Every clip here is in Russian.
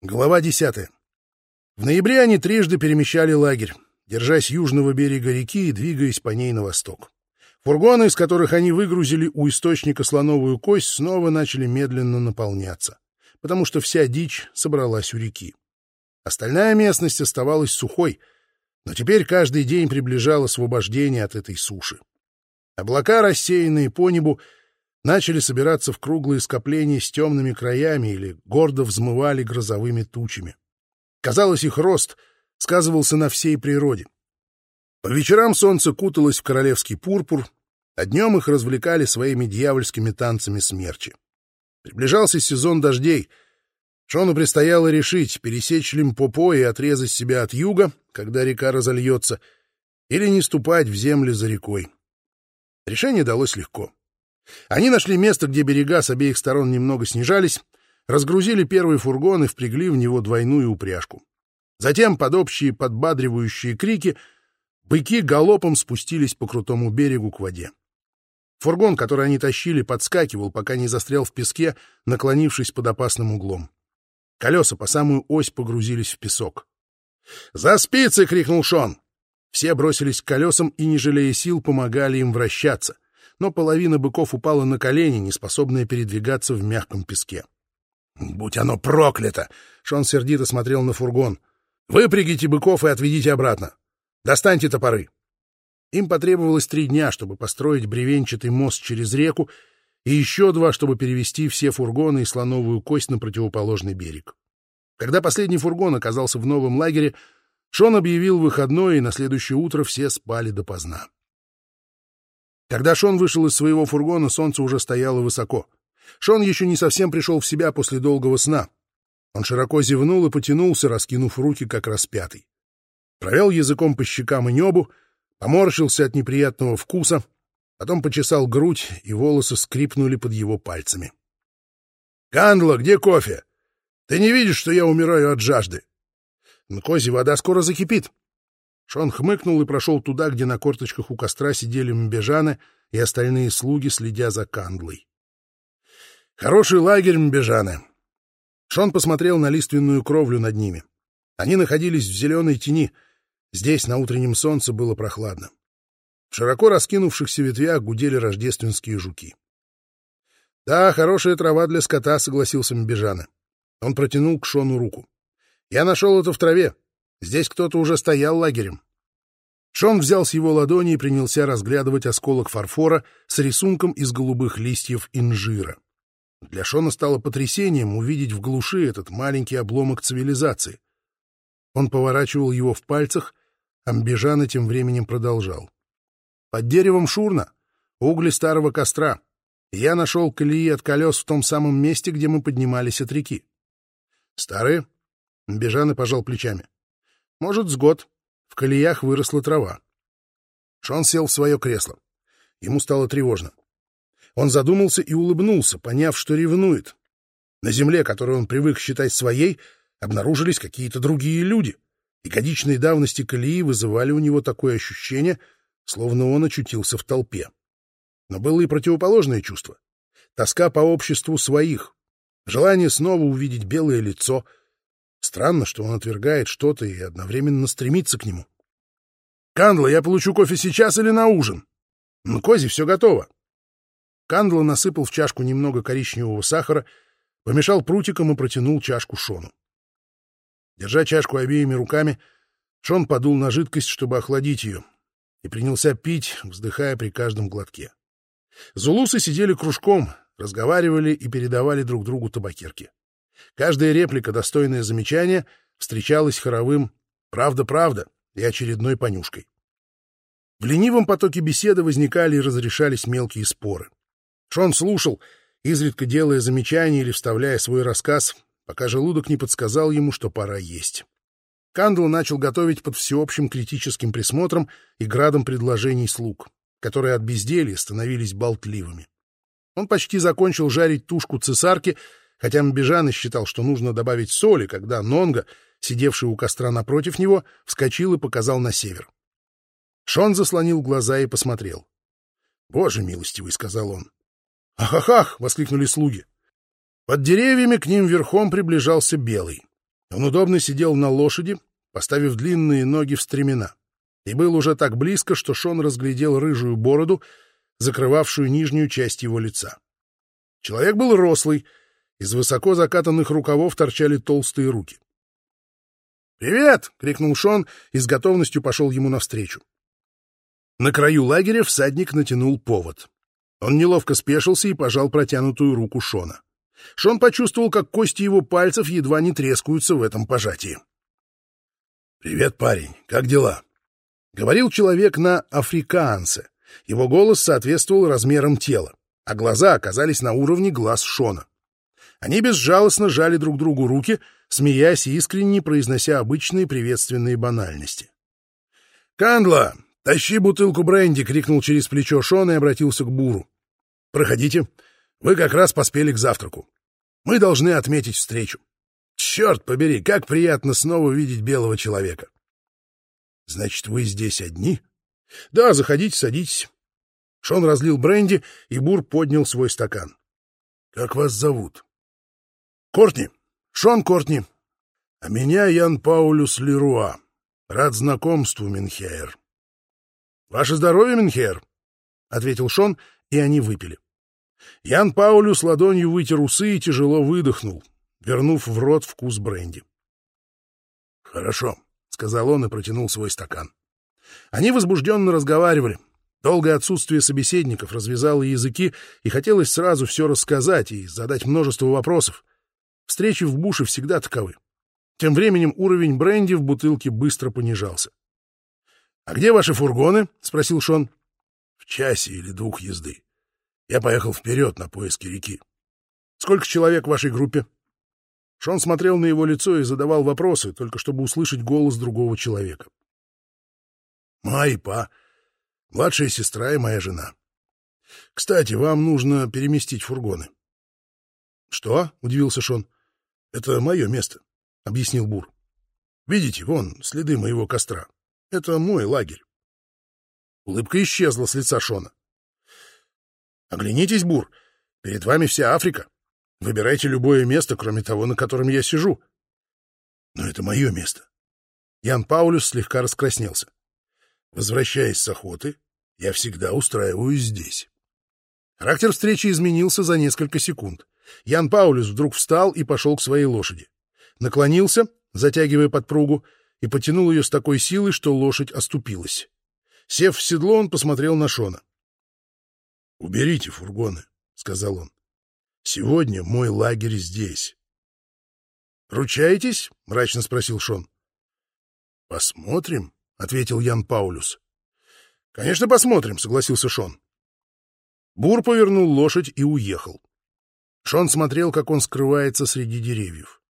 Глава 10. В ноябре они трижды перемещали лагерь, держась южного берега реки и двигаясь по ней на восток. Фургоны, из которых они выгрузили у источника слоновую кость, снова начали медленно наполняться, потому что вся дичь собралась у реки. Остальная местность оставалась сухой, но теперь каждый день приближал освобождение от этой суши. Облака, рассеянные по небу, начали собираться в круглые скопления с темными краями или гордо взмывали грозовыми тучами. Казалось, их рост сказывался на всей природе. По вечерам солнце куталось в королевский пурпур, а днем их развлекали своими дьявольскими танцами смерчи. Приближался сезон дождей. Шону предстояло решить, пересечь Лимпопо и отрезать себя от юга, когда река разольется, или не ступать в земли за рекой. Решение далось легко. Они нашли место, где берега с обеих сторон немного снижались, разгрузили первый фургон и впрягли в него двойную упряжку. Затем, под общие подбадривающие крики, быки галопом спустились по крутому берегу к воде. Фургон, который они тащили, подскакивал, пока не застрял в песке, наклонившись под опасным углом. Колеса по самую ось погрузились в песок. «За спицы!» — крикнул Шон. Все бросились к колесам и, не жалея сил, помогали им вращаться — но половина быков упала на колени, неспособная передвигаться в мягком песке. «Будь оно проклято!» — Шон сердито смотрел на фургон. «Выпрягите быков и отведите обратно. Достаньте топоры». Им потребовалось три дня, чтобы построить бревенчатый мост через реку, и еще два, чтобы перевести все фургоны и слоновую кость на противоположный берег. Когда последний фургон оказался в новом лагере, Шон объявил выходной, и на следующее утро все спали допоздна. Когда Шон вышел из своего фургона, солнце уже стояло высоко. Шон еще не совсем пришел в себя после долгого сна. Он широко зевнул и потянулся, раскинув руки, как распятый. Провел языком по щекам и небу, поморщился от неприятного вкуса, потом почесал грудь, и волосы скрипнули под его пальцами. — Кандла, где кофе? Ты не видишь, что я умираю от жажды? — Кози, вода скоро закипит. Шон хмыкнул и прошел туда, где на корточках у костра сидели Мбежаны и остальные слуги, следя за Кандлой. Хороший лагерь Мбежаны. Шон посмотрел на лиственную кровлю над ними. Они находились в зеленой тени. Здесь на утреннем солнце было прохладно. В широко раскинувшихся ветвях гудели рождественские жуки. — Да, хорошая трава для скота, — согласился Мбежана. Он протянул к Шону руку. — Я нашел это в траве. Здесь кто-то уже стоял лагерем. Шон взял с его ладони и принялся разглядывать осколок фарфора с рисунком из голубых листьев инжира. Для Шона стало потрясением увидеть в глуши этот маленький обломок цивилизации. Он поворачивал его в пальцах, а Мбежана тем временем продолжал. Под деревом шурна угли старого костра. Я нашел колеи от колес в том самом месте, где мы поднимались от реки. Старые? Мбежана пожал плечами. Может, с год. В колеях выросла трава. Шон сел в свое кресло. Ему стало тревожно. Он задумался и улыбнулся, поняв, что ревнует. На земле, которую он привык считать своей, обнаружились какие-то другие люди, и годичные давности колеи вызывали у него такое ощущение, словно он очутился в толпе. Но было и противоположное чувство. Тоска по обществу своих, желание снова увидеть белое лицо — Странно, что он отвергает что-то и одновременно стремится к нему. «Кандла, я получу кофе сейчас или на ужин?» «Ну, Кози, все готово». Кандла насыпал в чашку немного коричневого сахара, помешал прутиком и протянул чашку Шону. Держа чашку обеими руками, Шон подул на жидкость, чтобы охладить ее, и принялся пить, вздыхая при каждом глотке. Зулусы сидели кружком, разговаривали и передавали друг другу табакерки. Каждая реплика, достойное замечание, встречалась хоровым «правда, правда» и очередной понюшкой. В ленивом потоке беседы возникали и разрешались мелкие споры. Шон слушал, изредка делая замечания или вставляя свой рассказ, пока желудок не подсказал ему, что пора есть. Кандл начал готовить под всеобщим критическим присмотром и градом предложений слуг, которые от безделья становились болтливыми. Он почти закончил жарить тушку цесарки хотя Мбежан считал, что нужно добавить соли, когда Нонга, сидевший у костра напротив него, вскочил и показал на север. Шон заслонил глаза и посмотрел. «Боже милостивый!» — сказал он. «Ах-ах-ах!» — воскликнули слуги. Под деревьями к ним верхом приближался Белый. Он удобно сидел на лошади, поставив длинные ноги в стремена, и был уже так близко, что Шон разглядел рыжую бороду, закрывавшую нижнюю часть его лица. Человек был рослый, из высоко закатанных рукавов торчали толстые руки. «Привет!» — крикнул Шон и с готовностью пошел ему навстречу. На краю лагеря всадник натянул повод. Он неловко спешился и пожал протянутую руку Шона. Шон почувствовал, как кости его пальцев едва не трескаются в этом пожатии. «Привет, парень, как дела?» — говорил человек на африкаанце. Его голос соответствовал размерам тела, а глаза оказались на уровне глаз Шона. Они безжалостно жали друг другу руки, смеясь и искренне произнося обычные приветственные банальности. «Кандла, тащи бутылку бренди!» — крикнул через плечо Шон и обратился к Буру. «Проходите. Вы как раз поспели к завтраку. Мы должны отметить встречу. Черт побери, как приятно снова видеть белого человека!» «Значит, вы здесь одни?» «Да, заходите, садитесь». Шон разлил бренди, и Бур поднял свой стакан. «Как вас зовут?» Кортни. Шон Кортни. А меня Ян Паулюс Леруа. Рад знакомству, Минхейр. Ваше здоровье, Минхейр, — ответил Шон, и они выпили. Ян Паулюс ладонью вытер усы и тяжело выдохнул, вернув в рот вкус бренди. «Хорошо», — сказал он и протянул свой стакан. Они возбужденно разговаривали. Долгое отсутствие собеседников развязало языки, и хотелось сразу все рассказать и задать множество вопросов. Встречи в буше всегда таковы. Тем временем уровень бренди в бутылке быстро понижался. — А где ваши фургоны? — спросил Шон. — В часе или двух езды. Я поехал вперед на поиски реки. — Сколько человек в вашей группе? Шон смотрел на его лицо и задавал вопросы, только чтобы услышать голос другого человека. — Майпа, младшая сестра и моя жена. Кстати, вам нужно переместить фургоны. — Что? — удивился Шон. Это мое место, — объяснил Бур. Видите, вон следы моего костра. Это мой лагерь. Улыбка исчезла с лица Шона. Оглянитесь, Бур, перед вами вся Африка. Выбирайте любое место, кроме того, на котором я сижу. Но это мое место. Ян Паулюс слегка раскраснелся. Возвращаясь с охоты, я всегда устраиваюсь здесь. Характер встречи изменился за несколько секунд. Ян Паулюс вдруг встал и пошел к своей лошади. Наклонился, затягивая подпругу, и потянул ее с такой силой, что лошадь оступилась. Сев в седло, он посмотрел на Шона. — Уберите фургоны, — сказал он. — Сегодня мой лагерь здесь. — Ручаетесь? — мрачно спросил Шон. — Посмотрим, — ответил Ян Паулюс. — Конечно, посмотрим, — согласился Шон. Бур повернул лошадь и уехал. Шон смотрел, как он скрывается среди деревьев.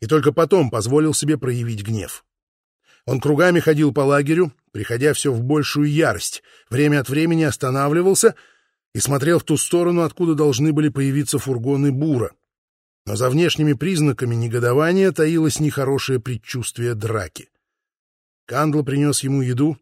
И только потом позволил себе проявить гнев. Он кругами ходил по лагерю, приходя все в большую ярость, время от времени останавливался и смотрел в ту сторону, откуда должны были появиться фургоны Бура. Но за внешними признаками негодования таилось нехорошее предчувствие драки. Кандл принес ему еду,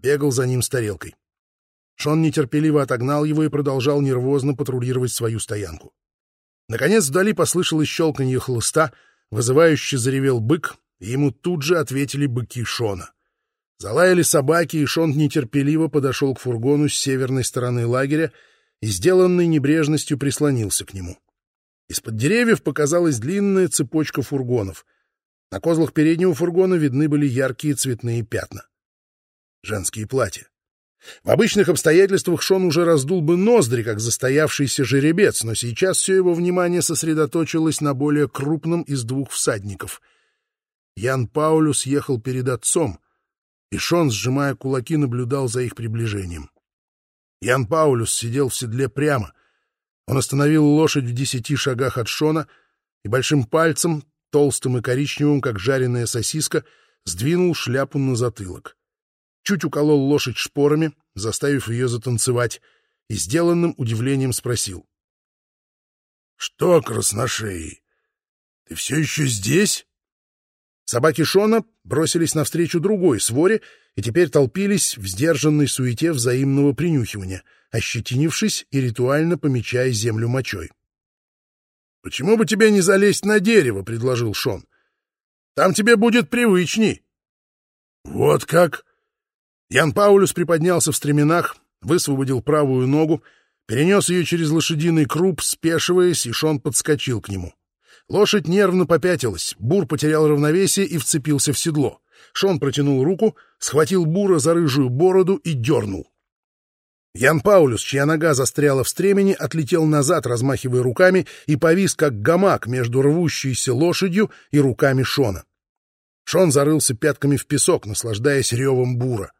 бегал за ним с тарелкой. Шон нетерпеливо отогнал его и продолжал нервозно патрулировать свою стоянку. Наконец вдали послышалось щелканье хлыста, вызывающе заревел бык, и ему тут же ответили быки Шона. Залаяли собаки, и Шон нетерпеливо подошел к фургону с северной стороны лагеря и, сделанной небрежностью, прислонился к нему. Из-под деревьев показалась длинная цепочка фургонов. На козлах переднего фургона видны были яркие цветные пятна. Женские платья. В обычных обстоятельствах Шон уже раздул бы ноздри, как застоявшийся жеребец, но сейчас все его внимание сосредоточилось на более крупном из двух всадников. Ян Паулюс ехал перед отцом, и Шон, сжимая кулаки, наблюдал за их приближением. Ян Паулюс сидел в седле прямо. Он остановил лошадь в десяти шагах от Шона и большим пальцем, толстым и коричневым, как жареная сосиска, сдвинул шляпу на затылок чуть уколол лошадь шпорами, заставив ее затанцевать, и сделанным удивлением спросил. — Что, красношеи, ты все еще здесь? Собаки Шона бросились навстречу другой своре и теперь толпились в сдержанной суете взаимного принюхивания, ощетинившись и ритуально помечая землю мочой. — Почему бы тебе не залезть на дерево? — предложил Шон. Там тебе будет привычней. Вот как? Ян Паулюс приподнялся в стременах, высвободил правую ногу, перенес ее через лошадиный круп, спешиваясь, и Шон подскочил к нему. Лошадь нервно попятилась, Бур потерял равновесие и вцепился в седло. Шон протянул руку, схватил Бура за рыжую бороду и дернул. Ян Паулюс, чья нога застряла в стремени, отлетел назад, размахивая руками, и повис, как гамак между рвущейся лошадью и руками Шона. Шон зарылся пятками в песок, наслаждаясь ревом бура.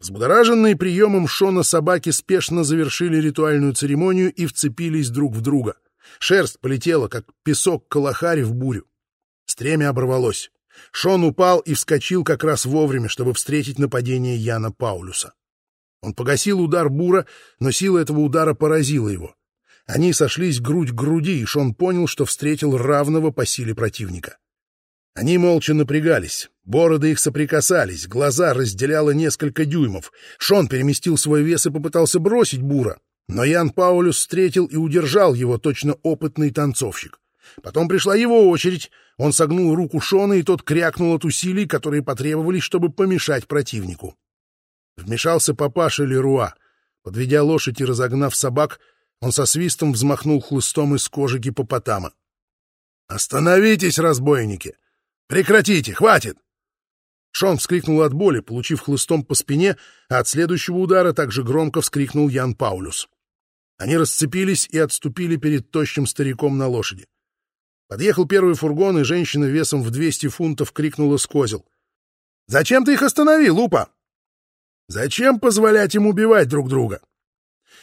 Взбудораженные приемом Шона собаки спешно завершили ритуальную церемонию и вцепились друг в друга. Шерсть полетела, как песок Калахари в бурю. Стремя оборвалось. Шон упал и вскочил как раз вовремя, чтобы встретить нападение Яна Паулюса. Он погасил удар Бура, но сила этого удара поразила его. Они сошлись грудь к груди, и Шон понял, что встретил равного по силе противника. Они молча напрягались, бороды их соприкасались, глаза разделяло несколько дюймов. Шон переместил свой вес и попытался бросить Бура, но Ян Паулюс встретил и удержал его, точно опытный танцовщик. Потом пришла его очередь, он согнул руку Шона, и тот крякнул от усилий, которые потребовались, чтобы помешать противнику. Вмешался папаша Леруа. Подведя лошадь и разогнав собак, он со свистом взмахнул хлыстом из кожи гипопотама. «Остановитесь, разбойники! Прекратите! Хватит!» Шон вскрикнул от боли, получив хлыстом по спине, а от следующего удара также громко вскрикнул Ян Паулюс. Они расцепились и отступили перед тощим стариком на лошади. Подъехал первый фургон, и женщина весом в 200 фунтов крикнула с козел. «Зачем ты их остановил, Лупа?» Зачем позволять им убивать друг друга?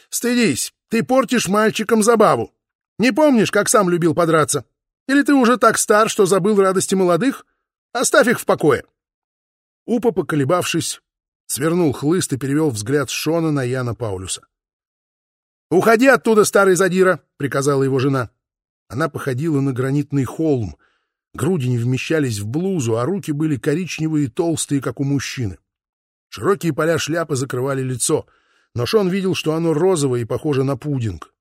Стыдись, ты портишь мальчикам забаву. Не помнишь, как сам любил подраться? Или ты уже так стар, что забыл радости молодых? Оставь их в покое. Упа, поколебавшись, свернул хлыст и перевел взгляд Шона на Яна Паулюса. «Уходи оттуда, старый задира!» — приказала его жена. Она походила на гранитный холм. Груди не вмещались в блузу, а руки были коричневые и толстые, как у мужчины. Широкие поля шляпы закрывали лицо, но Шон видел, что оно розовое и похоже на пудинг.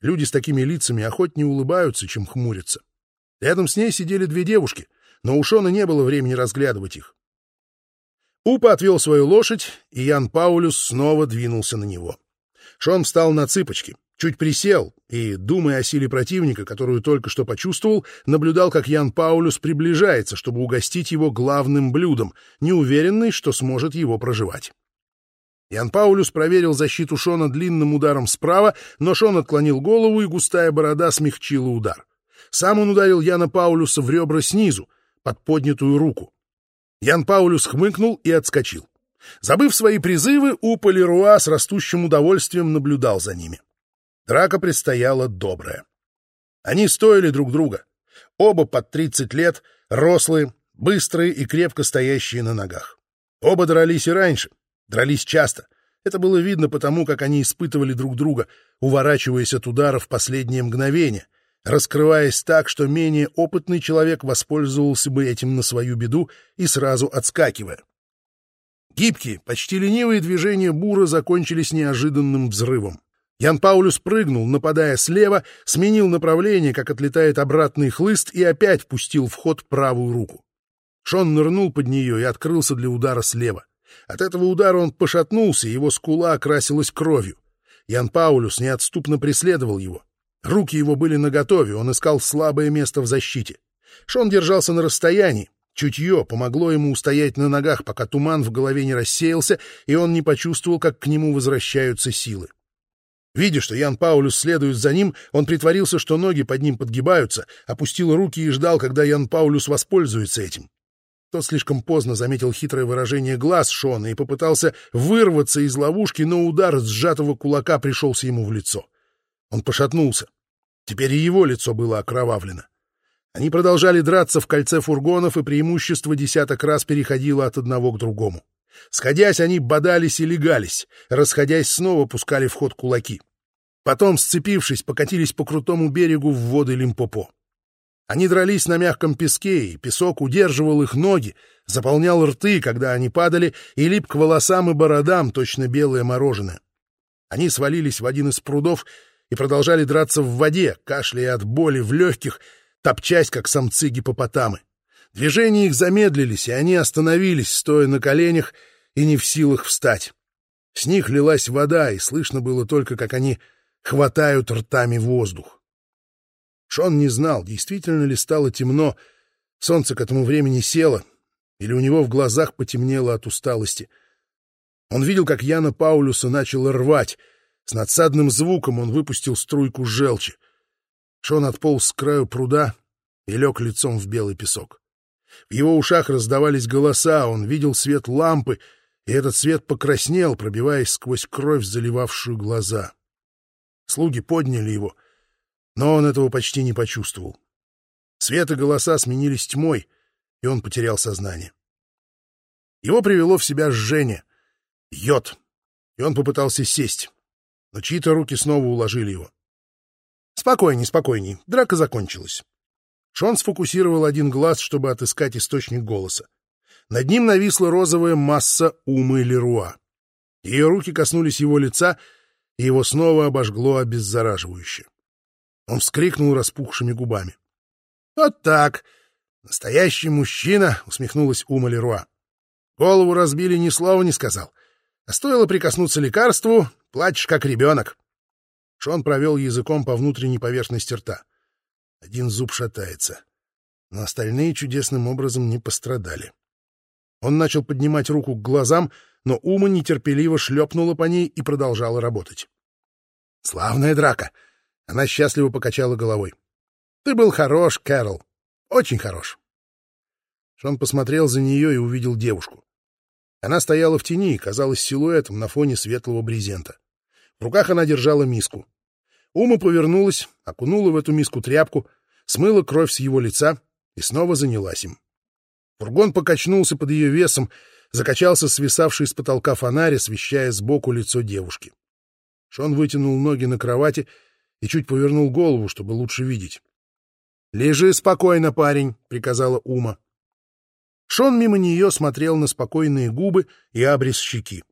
Люди с такими лицами охотнее улыбаются, чем хмурятся. Рядом с ней сидели две девушки, но у Шона не было времени разглядывать их. Упа отвел свою лошадь, и Ян Паулюс снова двинулся на него. Шон встал на цыпочки чуть присел и, думая о силе противника, которую только что почувствовал, наблюдал, как Ян Паулюс приближается, чтобы угостить его главным блюдом, неуверенный, что сможет его проживать. Ян Паулюс проверил защиту Шона длинным ударом справа, но Шон отклонил голову, и густая борода смягчила удар. Сам он ударил Яна Паулюса в ребра снизу, под поднятую руку. Ян Паулюс хмыкнул и отскочил. Забыв свои призывы, Упа Леруа с растущим удовольствием наблюдал за ними. Драка предстояла добрая. Они стоили друг друга. Оба под 30 лет, рослые, быстрые и крепко стоящие на ногах. Оба дрались и раньше, дрались часто. Это было видно потому, как они испытывали друг друга, уворачиваясь от удара в последнее мгновение, раскрываясь так, что менее опытный человек воспользовался бы этим на свою беду и сразу отскакивая. Гибкие, почти ленивые движения бура закончились неожиданным взрывом. Ян Паулюс прыгнул, нападая слева, сменил направление, как отлетает обратный хлыст, и опять пустил в ход правую руку. Шон нырнул под нее и открылся для удара слева. От этого удара он пошатнулся, его скула окрасилась кровью. Ян Паулюс неотступно преследовал его. Руки его были наготове, он искал слабое место в защите. Шон держался на расстоянии. Чутье помогло ему устоять на ногах, пока туман в голове не рассеялся, и он не почувствовал, как к нему возвращаются силы. Видя, что Ян Паулюс следует за ним, он притворился, что ноги под ним подгибаются, опустил руки и ждал, когда Ян Паулюс воспользуется этим. Тот слишком поздно заметил хитрое выражение глаз Шона и попытался вырваться из ловушки, но удар сжатого кулака пришелся ему в лицо. Он пошатнулся. Теперь и его лицо было окровавлено. Они продолжали драться в кольце фургонов, и преимущество десяток раз переходило от одного к другому. Сходясь, они бодались и легались, расходясь, снова пускали в ход кулаки. Потом, сцепившись, покатились по крутому берегу в воды Лимпопо. Они дрались на мягком песке, и песок удерживал их ноги, заполнял рты, когда они падали, и лип к волосам и бородам точно белое мороженое. Они свалились в один из прудов и продолжали драться в воде, кашляя от боли в легких, топчась, как самцы гипопотамы. Движения их замедлились, и они остановились, стоя на коленях и не в силах встать. С них лилась вода, и слышно было только, как они хватают ртами воздух. Шон не знал, действительно ли стало темно, солнце к этому времени село, или у него в глазах потемнело от усталости. Он видел, как Яна Паулюса начала рвать. С надсадным звуком он выпустил струйку желчи. Шон отполз с краю пруда и лег лицом в белый песок. В его ушах раздавались голоса, он видел свет лампы, и этот свет покраснел, пробиваясь сквозь кровь, заливавшую глаза. Слуги подняли его, но он этого почти не почувствовал. Свет и голоса сменились тьмой, и он потерял сознание. Его привело в себя жжение, йод, и он попытался сесть, но чьи-то руки снова уложили его. Спокойней, спокойней, драка закончилась. Шон сфокусировал один глаз, чтобы отыскать источник голоса. Над ним нависла розовая масса Умы Леруа. Ее руки коснулись его лица, и его снова обожгло обеззараживающе. Он вскрикнул распухшими губами. — Вот так! Настоящий мужчина! — усмехнулась Ума Леруа. Голову разбили, ни слова не сказал. А стоило прикоснуться лекарству, плачешь как ребенок. Шон провел языком по внутренней поверхности рта. Один зуб шатается, но остальные чудесным образом не пострадали. Он начал поднимать руку к глазам, но Ума нетерпеливо шлепнула по ней и продолжала работать. «Славная драка!» Она счастливо покачала головой. «Ты был хорош, Кэрол. Очень хорош». Шон посмотрел за нее и увидел девушку. Она стояла в тени и казалась силуэтом на фоне светлого брезента. В руках она держала миску. Ума повернулась, окунула в эту миску тряпку, смыла кровь с его лица и снова занялась им. Фургон покачнулся под ее весом, закачался свисавший с потолка фонарь, освещая сбоку лицо девушки. Шон вытянул ноги на кровати и чуть повернул голову, чтобы лучше видеть. — Лежи спокойно, парень, — приказала Ума. Шон мимо нее смотрел на спокойные губы и абрис щеки.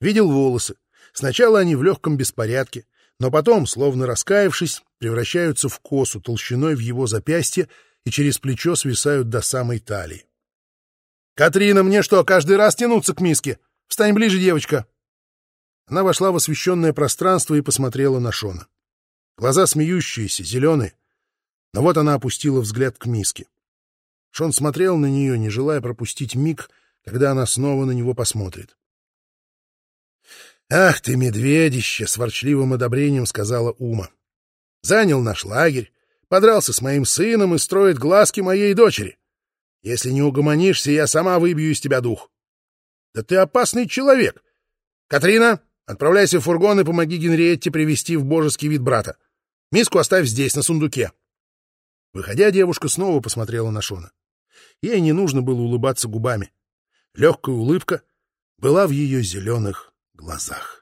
Видел волосы. Сначала они в легком беспорядке, но потом, словно раскаявшись, превращаются в косу толщиной в его запястье и через плечо свисают до самой талии. «Катрина, мне что, каждый раз тянуться к миске? Встань ближе, девочка!» Она вошла в освещенное пространство и посмотрела на Шона. Глаза смеющиеся, зеленые. Но вот она опустила взгляд к миске. Шон смотрел на нее, не желая пропустить миг, когда она снова на него посмотрит. «Ах ты, медведище!» — с ворчливым одобрением сказала Ума. «Занял наш лагерь, подрался с моим сыном и строит глазки моей дочери. Если не угомонишься, я сама выбью из тебя дух. Да ты опасный человек. Катрина, отправляйся в фургон и помоги Генриетте привести в божеский вид брата. Миску оставь здесь, на сундуке». Выходя, девушка снова посмотрела на Шона. Ей не нужно было улыбаться губами. Легкая улыбка была в ее зеленых глазах.